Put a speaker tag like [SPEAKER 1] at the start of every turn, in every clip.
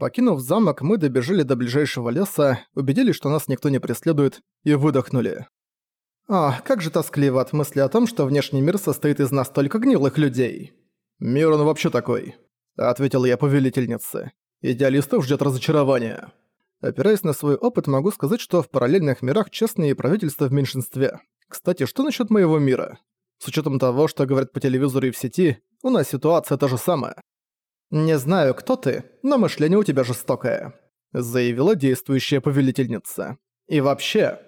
[SPEAKER 1] Покинув замок, мы добежали до ближайшего леса, убедились, что нас никто не преследует, и выдохнули. «Ах, как же тоскливо от мысли о том, что внешний мир состоит из настолько гнилых людей!»
[SPEAKER 2] «Мир он вообще такой», — ответил я повелительнице. «Идеалистов ждет разочарование».
[SPEAKER 1] Опираясь на свой опыт, могу сказать, что в параллельных мирах честные правительства в меньшинстве. Кстати, что насчет моего мира? С учетом того, что говорят по телевизору и в сети, у нас ситуация та же самая. «Не знаю, кто ты, но мышление у тебя жестокое», — заявила действующая повелительница. «И вообще...»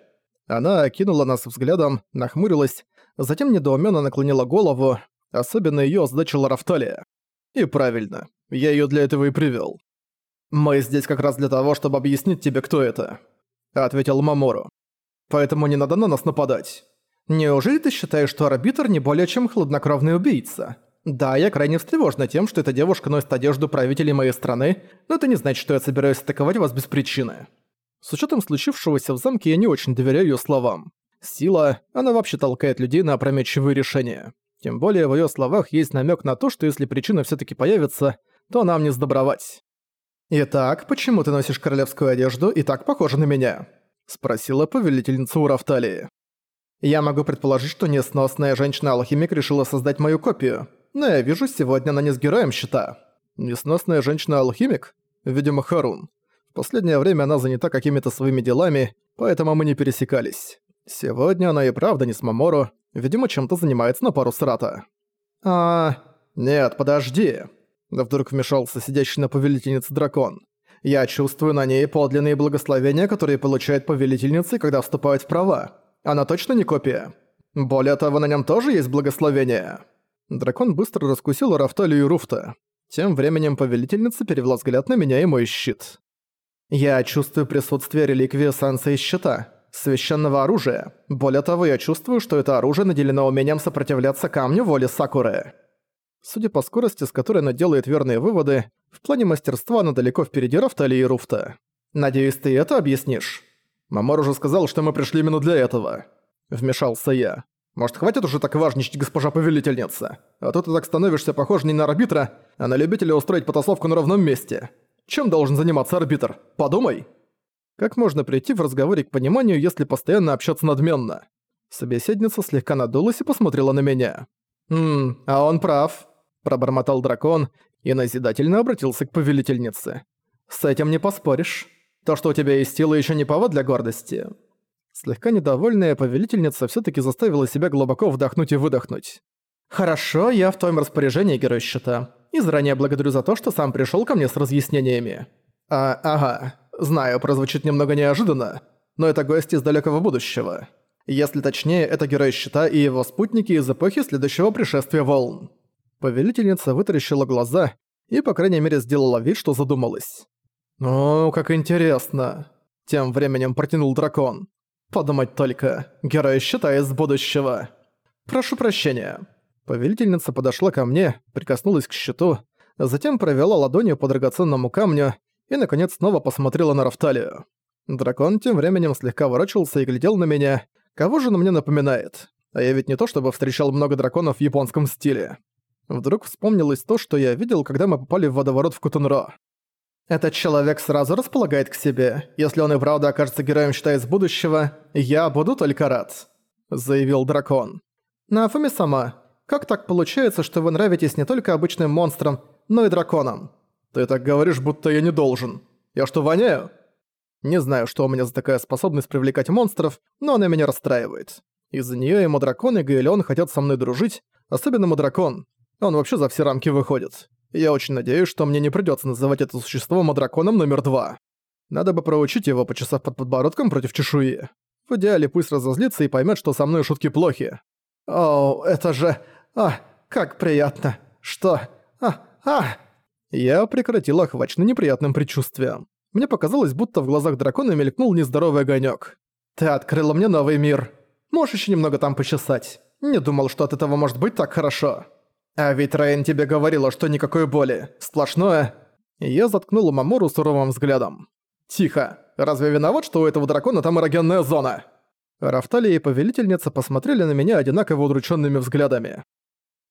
[SPEAKER 1] Она окинула нас взглядом, нахмурилась, затем недоуменно наклонила голову, особенно её озадачила Рафталия. И правильно, я её для этого и привёл. «Мы здесь как раз для того, чтобы объяснить тебе, кто это», — ответил Мамору. «Поэтому не надо на нас нападать. Неужели ты считаешь, что арбитр не более чем хладнокровный убийца?» Да, я крайне встревожена тем, что эта девушка носит одежду правителей моей страны, но это не значит, что я собираюсь атаковать вас без причины. С учетом случившегося в замке я не очень доверяю ее словам. Сила, она вообще толкает людей на опрометчивые решения. Тем более в ее словах есть намек на то, что если причина все таки появится, то нам не сдобровать. «Итак, почему ты носишь королевскую одежду и так похожа на меня?» – спросила повелительница Урафталии. «Я могу предположить, что несносная женщина-алхимик решила создать мою копию, но я вижу, сегодня она не с героем счета. Несносная женщина-алхимик? Видимо, Харун. В последнее время она занята какими-то своими делами, поэтому мы не пересекались. Сегодня она и правда не с Мамору, видимо, чем-то занимается на пару с Рата. А... Нет, подожди. Вдруг вмешался сидящий на повелительнице дракон. Я чувствую на ней подлинные благословения, которые получают повелительницы, когда вступают в права. Она точно не копия? Более того, на нем тоже есть благословение. Дракон быстро раскусил Рафталию и Руфта. Тем временем повелительница перевела взгляд на меня и мой щит. «Я чувствую присутствие реликвии Санса из щита, священного оружия. Более того, я чувствую, что это оружие наделено умением сопротивляться камню воли Сакуры». Судя по скорости, с которой она делает верные выводы, в плане мастерства она далеко впереди Рафтали и Руфта. «Надеюсь, ты это объяснишь?» «Мамор уже сказал, что мы пришли именно для этого», — вмешался я. Может, хватит уже так важничать, госпожа повелительница? А то ты так становишься похож не на арбитра, а на любителя устроить потасовку на ровном месте. Чем должен заниматься арбитр? Подумай!» Как можно прийти в разговоре к пониманию, если постоянно общаться надменно? Собеседница слегка надулась и посмотрела на меня. «Ммм, а он прав», – пробормотал дракон и назидательно обратился к повелительнице. «С этим не поспоришь. То, что у тебя есть сила, еще не повод для гордости. Слегка недовольная повелительница все таки заставила себя глубоко вдохнуть и выдохнуть. «Хорошо, я в твоем распоряжении, герой щита. И заранее благодарю за то, что сам пришел ко мне с разъяснениями». «А, ага, знаю, прозвучит немного неожиданно, но это гость из далекого будущего. Если точнее, это герой щита и его спутники из эпохи следующего пришествия волн». Повелительница вытаращила глаза и, по крайней мере, сделала вид, что задумалась. «О, как интересно!» Тем временем протянул дракон. Подумать только, герой счета из будущего. Прошу прощения. Повелительница подошла ко мне, прикоснулась к щиту, затем провела ладонью по драгоценному камню и, наконец, снова посмотрела на Рафталию. Дракон тем временем слегка ворочался и глядел на меня. Кого же он мне напоминает? А я ведь не то чтобы встречал много драконов в японском стиле. Вдруг вспомнилось то, что я видел, когда мы попали в водоворот в Кутунро. Этот человек сразу располагает к себе. Если он и правда окажется героем счета из будущего, я буду только рад», — заявил дракон. «Нафуми сама, как так получается, что вы нравитесь не только обычным монстрам, но и драконам?» «Ты так говоришь, будто я не должен. Я что, воняю?» Не знаю, что у меня за такая способность привлекать монстров, но она меня расстраивает. Из-за неё ему дракон и Гаэлеон хотят со мной дружить, особенно дракон. Он вообще за все рамки выходит. Я очень надеюсь, что мне не придётся называть это существо Мадраконом номер два. Надо бы проучить его, почесав под подбородком против чешуи. В идеале пусть разозлится и поймёт, что со мной шутки плохи. О, это же... А, как приятно. Что? А, а... Я прекратил охваченный неприятным предчувствием. Мне показалось, будто в глазах дракона мелькнул нездоровый огонёк. «Ты открыла мне новый мир. Можешь ещё немного там почесать. Не думал, что от этого может быть так хорошо». «А ведь Райан тебе говорила, что никакой боли. Сплошное...» Я заткнула Мамору суровым взглядом. «Тихо. Разве виноват, что у этого дракона там эрогенная зона?» Рафталия и Повелительница посмотрели на меня одинаково удрученными взглядами.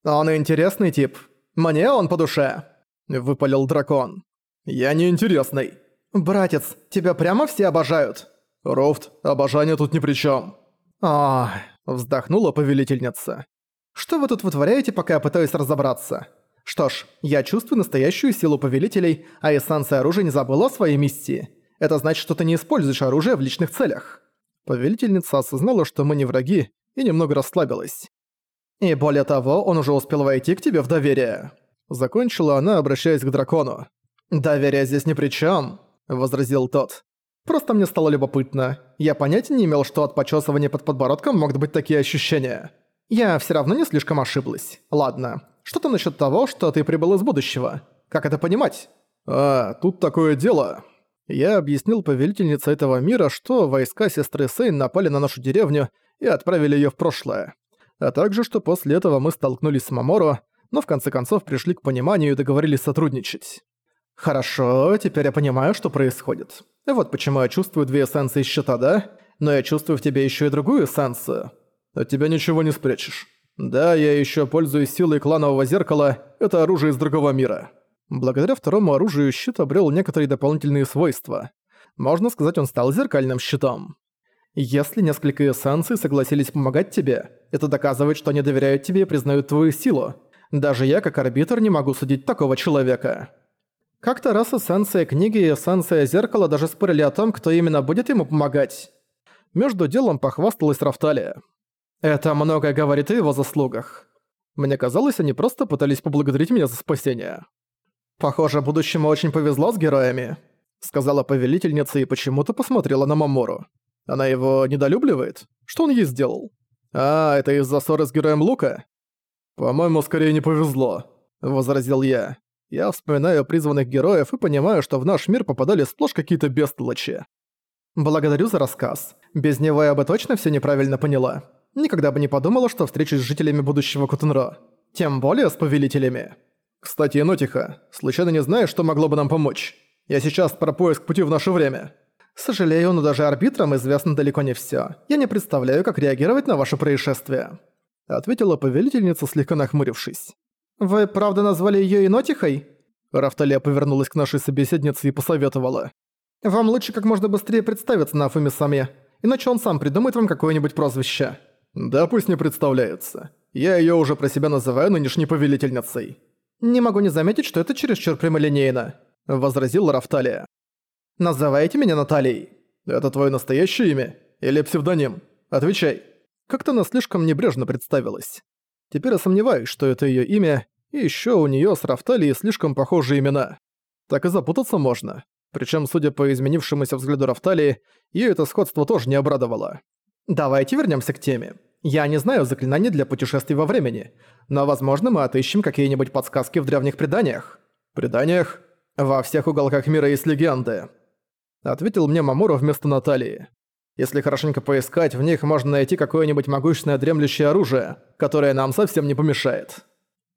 [SPEAKER 1] «Он интересный тип. Мне он по душе», — выпалил дракон.
[SPEAKER 2] Я неинтересный.
[SPEAKER 1] Братец, тебя прямо все обожают.
[SPEAKER 2] Рофт, обожание тут ни при чем.
[SPEAKER 1] А, вздохнула повелительница. Что вы тут вытворяете, пока я пытаюсь разобраться? Что ж, я чувствую настоящую силу повелителей, а эссенция оружия не забыла о своей миссии. Это значит, что ты не используешь оружие в личных целях. Повелительница осознала, что мы не враги, и немного расслабилась. И более того, он уже успел войти к тебе в доверие. Закончила она, обращаясь к дракону. «Доверие здесь ни при чем, возразил тот. «Просто мне стало любопытно. Я понятия не имел, что от почесывания под подбородком могут быть такие ощущения. Я все равно не слишком ошиблась. Ладно, что-то насчет того, что ты прибыл из будущего. Как это понимать?»
[SPEAKER 2] «А, тут такое дело». Я объяснил повелительнице этого мира, что войска сестры Сейн напали на нашу деревню и отправили её в прошлое. А также, что после этого мы столкнулись с Маморо, но в конце концов пришли к пониманию и договорились сотрудничать.
[SPEAKER 1] «Хорошо, теперь я понимаю, что происходит. Вот почему я чувствую две эссенции щита, да? Но я чувствую в тебе ещё и другую эссенцию.
[SPEAKER 2] От тебя ничего не спрячешь. Да, я ещё пользуюсь силой кланового зеркала, это оружие из другого мира».
[SPEAKER 1] Благодаря второму оружию щит обрел некоторые дополнительные свойства. Можно сказать, он стал зеркальным щитом. Если несколько эссенций согласились помогать тебе, это доказывает, что они доверяют тебе и признают твою силу. Даже я, как арбитр, не могу судить такого человека. Как-то раз эссенция книги и эссенция зеркала даже спорили о том, кто именно будет ему помогать. Между делом похвасталась Рафталия. Это многое говорит о его заслугах. Мне казалось, они просто пытались поблагодарить меня за спасение. «Похоже, будущему очень повезло с героями», — сказала повелительница и почему-то посмотрела на Мамору. Она его недолюбливает? Что он ей сделал? А, это из-за ссоры с героем Лука?
[SPEAKER 2] По-моему, скорее не повезло, возразил я.
[SPEAKER 1] Я вспоминаю призванных героев и понимаю, что в наш мир попадали сплошь какие-то бестолочи. Благодарю за рассказ. Без него я бы точно все неправильно поняла. Никогда бы не подумала, что встречусь с жителями будущего Кутенро. Тем более с повелителями.
[SPEAKER 2] Кстати, Нотиха, случайно не знаешь, что могло бы нам помочь? Я сейчас про поиск пути в наше время.
[SPEAKER 1] Сожалею, но даже арбитрам известно далеко не всё. Я не представляю, как реагировать на ваше происшествие», — ответила повелительница, слегка нахмурившись. «Вы правда назвали её Инотихой?» Рафталия повернулась к нашей собеседнице и посоветовала. «Вам лучше как можно быстрее представиться на Афуме-саме, иначе он сам придумает вам какое-нибудь прозвище».
[SPEAKER 2] «Да пусть не представляется. Я её уже про себя называю нынешней повелительницей».
[SPEAKER 1] «Не могу не заметить, что это чересчур прямолинейно», — возразила Рафталия. Называйте меня Натальей.
[SPEAKER 2] Это твое настоящее имя? Или псевдоним? Отвечай.
[SPEAKER 1] Как-то она слишком небрежно представилась. Теперь я сомневаюсь, что это ее имя, и еще у нее с Рафталией слишком похожие имена. Так и запутаться можно. Причем, судя по изменившемуся взгляду Рафталии, ее это сходство тоже не обрадовало. Давайте вернемся к теме. Я не знаю заклинаний для путешествий во времени, но, возможно, мы отыщем какие-нибудь подсказки в древних преданиях.
[SPEAKER 2] Преданиях?
[SPEAKER 1] Во всех уголках мира есть легенды. Ответил мне Мамору вместо Натальи. Если хорошенько поискать, в них можно найти какое-нибудь могущественное дремлющее оружие, которое нам совсем не помешает.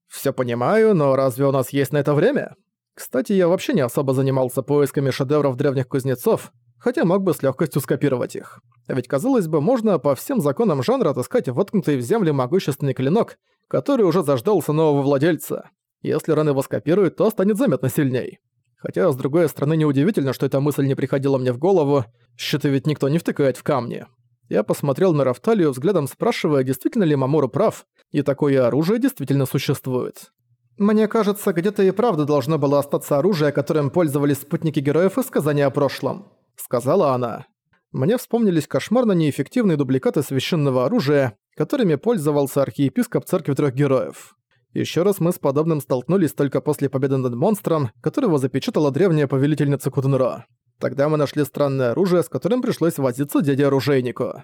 [SPEAKER 1] Всё понимаю, но разве у нас есть на это время? Кстати, я вообще не особо занимался поисками шедевров древних кузнецов, хотя мог бы с лёгкостью скопировать их. Ведь, казалось бы, можно по всем законам жанра отыскать воткнутый в землю могущественный клинок, который уже заждался нового владельца. Если Рен его скопирует, то станет заметно сильней. Хотя, с другой стороны, неудивительно, что эта мысль не приходила мне в голову, щиты ведь никто не втыкает в камни. Я посмотрел на Рафталию, взглядом спрашивая, действительно ли Мамору прав, и такое оружие действительно существует. «Мне кажется, где-то и правда должно было остаться оружие, которым пользовались спутники героев из сказания о прошлом», — сказала она. Мне вспомнились кошмарно неэффективные дубликаты священного оружия, которыми пользовался архиепископ Церкви Трёх Героев. Еще раз мы с подобным столкнулись только после победы над монстром, которого запечатала древняя повелительница Куднро. Тогда мы нашли странное оружие, с которым пришлось возиться дяде-оружейнику.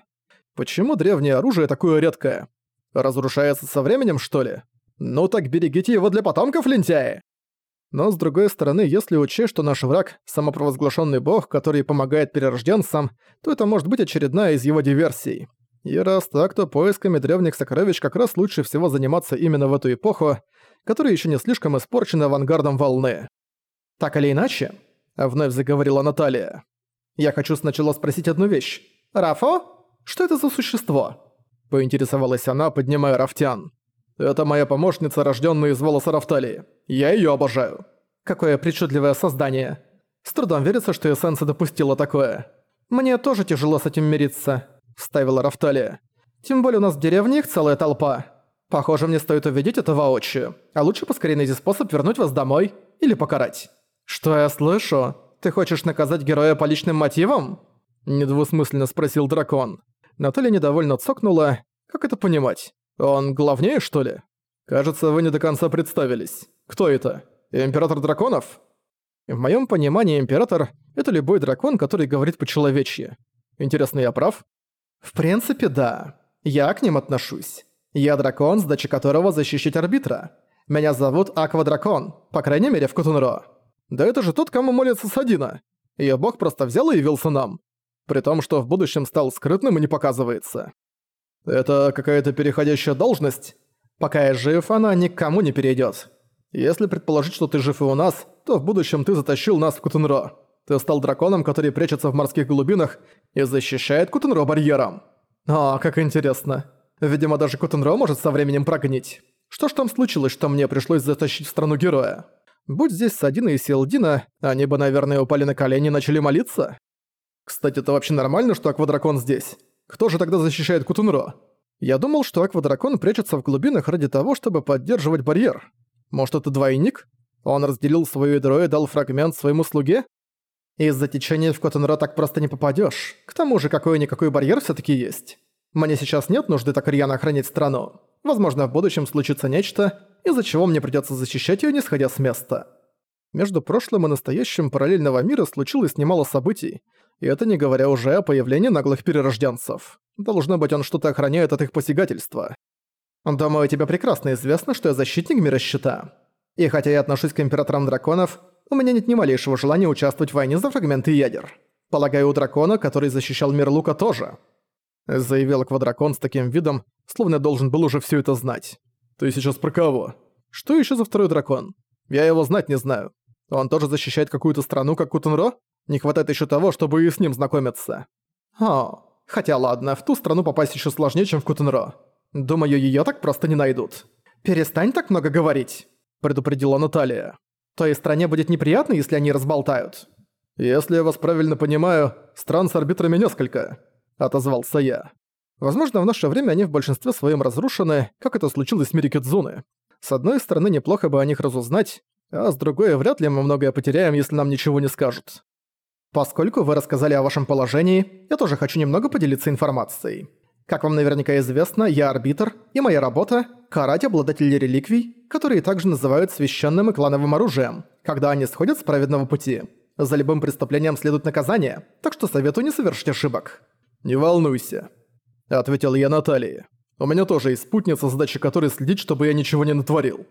[SPEAKER 1] Почему древнее оружие такое редкое? Разрушается со временем, что ли? Ну так берегите его для потомков, лентяи! Но с другой стороны, если учесть, что наш враг – самопровозглашенный бог, который помогает перерожденцам, то это может быть очередная из его диверсий. И раз так, то поисками древних сокровищ как раз лучше всего заниматься именно в эту эпоху, которая еще не слишком испорчена авангардом волны. «Так или иначе», — вновь заговорила Наталья, — «я хочу сначала спросить одну вещь. Рафо? Что это за существо?» Поинтересовалась она, поднимая Рафтян.
[SPEAKER 2] «Это моя помощница, рожденная из волоса Рафталии. Я ее обожаю». Какое причудливое создание. С трудом верится, что эссенция допустила такое. Мне тоже тяжело с этим мириться, вставила Рафталия. Тем более у нас в деревне их целая толпа. Похоже, мне стоит увидеть это воочию. А лучше поскорее найти способ вернуть вас домой или покарать. Что я слышу? Ты хочешь наказать героя по личным мотивам? Недвусмысленно спросил дракон. Наталья недовольно цокнула. Как это понимать? Он главнее, что ли? Кажется, вы не до конца представились. Кто это? Император драконов? В моем понимании император — это любой дракон, который говорит по-человечьи. Интересно, я прав? В принципе, да. Я к ним отношусь. Я дракон, сдача которого защищать арбитра. Меня зовут Аквадракон, по крайней мере в Кутунро. Да это же тот, кому молится Садина. Её бог просто взял и явился нам. При том, что в будущем стал скрытным и не показывается. Это какая-то переходящая должность. Пока я жив, она никому не перейдет. Если предположить, что ты жив и у нас, то в будущем ты затащил нас в Кутунро. Ты стал драконом, который прячется в морских глубинах и защищает Кутунро барьером. О, как интересно. Видимо, даже Кутунро может со временем прогнить. Что ж там случилось, что мне пришлось затащить в страну героя? Будь здесь Садина и Силдина, они бы, наверное, упали на колени и начали молиться. Кстати, это вообще нормально, что Аквадракон здесь? Кто же тогда защищает Кутунро? Я думал, что Аквадракон прячется в глубинах ради того, чтобы поддерживать барьер. Может, это двойник? Он разделил свое ядро и дал фрагмент своему слуге? Из-за течения в Кутунро так просто не попадёшь. К тому же, какой-никакой барьер всё-таки есть. Мне сейчас нет нужды так рьяно охранять страну. Возможно, в будущем случится нечто, из-за чего мне придётся защищать её, не сходя с места. Между прошлым и настоящим параллельного мира случилось немало событий, и это не говоря уже о появлении наглых перерожденцев. Должно быть, он что-то охраняет от их посягательства. Думаю, тебе прекрасно известно, что я защитник мира щита. И хотя я отношусь к императорам драконов, у меня нет ни малейшего желания участвовать в войне за фрагменты ядер. Полагаю, у дракона, который защищал мир Лука, тоже. Заявил Квадракон с таким видом, словно должен был уже все это знать. Ты сейчас про кого? Что еще за второй дракон? Я его знать не знаю. Он тоже защищает какую-то страну, как Кутунро? Не хватает еще того, чтобы и с ним знакомиться. О, хотя ладно, в ту страну попасть еще сложнее, чем в Кутунро. Думаю, ее так просто не найдут. Перестань так много говорить, предупредила Наталья. Той стране будет неприятно, если они разболтают. Если я вас правильно понимаю, стран с арбитрами несколько, отозвался я. Возможно, в наше время они в большинстве своем разрушены, как это случилось в мире Кидзуны. С одной стороны, неплохо бы о них разузнать, а с другой, вряд ли мы многое потеряем, если нам ничего не скажут. Поскольку вы рассказали о вашем положении, я тоже хочу немного поделиться информацией. Как вам наверняка известно, я арбитр, и моя работа – карать обладателей реликвий, которые также называют священным и клановым оружием, когда они сходят с праведного пути. За любым преступлением следует наказание, так что советую не совершить ошибок. «Не волнуйся», – ответил я Наталье. «У меня тоже есть спутница, задача которой следить, чтобы я ничего не натворил».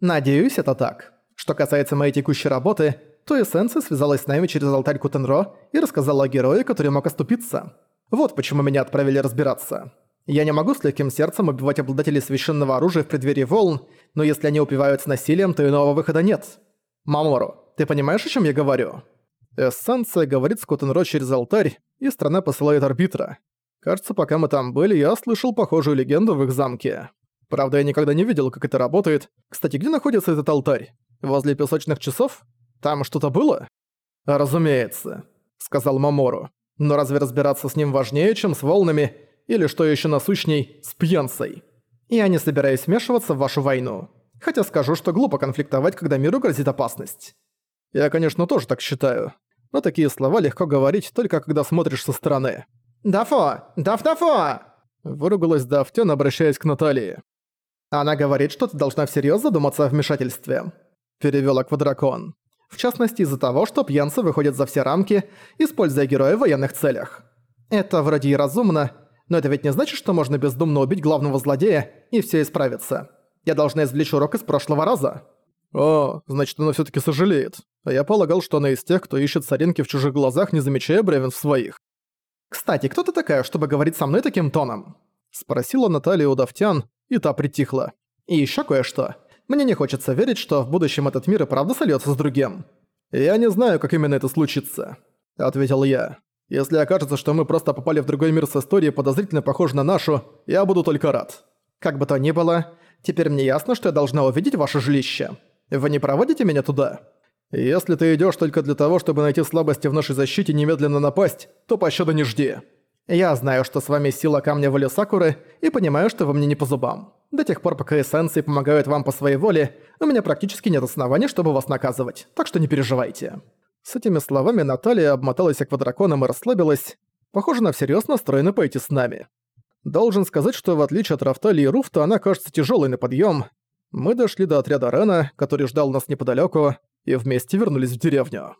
[SPEAKER 2] «Надеюсь, это так. Что касается моей текущей работы, то эссенция связалась с нами через алтарь Кутенро и рассказала о герое, который мог оступиться». Вот почему меня отправили разбираться. Я не могу с легким сердцем убивать обладателей священного оружия в преддверии волн, но если они упиваются насилием, то иного выхода нет. Мамору, ты понимаешь, о чем я говорю? Эссенция говорит с Котенро через алтарь, и страна посылает арбитра. Кажется, пока мы там были, я слышал похожую легенду в их замке. Правда, я никогда не видел, как это работает. Кстати, где находится этот алтарь? Возле песочных часов? Там что-то было? Разумеется, сказал Мамору. Но разве разбираться с ним важнее, чем с волнами, или, что еще насущней, с пьянцей? Я не собираюсь вмешиваться в вашу войну. Хотя скажу, что глупо конфликтовать, когда миру грозит опасность. Я, конечно, тоже так считаю. Но такие слова легко говорить, только когда смотришь со стороны. «Дафо! Даф-дафо!» Выругалась Дафтен, обращаясь к Наталье. «Она говорит, что ты должна всерьёз задуматься о вмешательстве», — перевёл Аквадракон в частности из-за того, что пьянцы выходят за все рамки, используя героя в военных целях. Это вроде и разумно, но это ведь не значит, что можно бездумно убить главного злодея и все исправится. Я должна извлечь урок из прошлого раза. О, значит, она все таки сожалеет. А я полагал, что она из тех, кто ищет соринки в чужих глазах, не замечая бревен в своих. «Кстати, кто ты такая, чтобы говорить со мной таким тоном?» Спросила Наталья у Давтян, и та притихла. «И еще кое-что. Мне не хочется верить, что в будущем этот мир и правда сольётся с другим. Я не знаю, как именно это случится, ответил я. Если окажется, что мы просто попали в другой мир с историей, подозрительно похожей на нашу, я буду только рад. Как бы то ни было, теперь мне ясно, что я должна увидеть ваше жилище. Вы не проводите меня туда?
[SPEAKER 1] Если ты идёшь только для того, чтобы найти слабости в нашей защите и немедленно напасть, то пощады не жди. Я знаю, что с вами сила камня воли Сакуры, и понимаю, что вы мне не по зубам. До тех пор, пока эссенции помогают вам по своей воле, у меня практически нет оснований, чтобы вас наказывать, так что не переживайте». С этими словами Наталья обмоталась аквадраконом и расслабилась. Похоже, она всерьёз настроена пойти с нами. Должен сказать, что в отличие от Рафтали и Руфта, она кажется тяжелой на подъем. Мы дошли до отряда Рена, который ждал нас неподалеку, и вместе вернулись в деревню.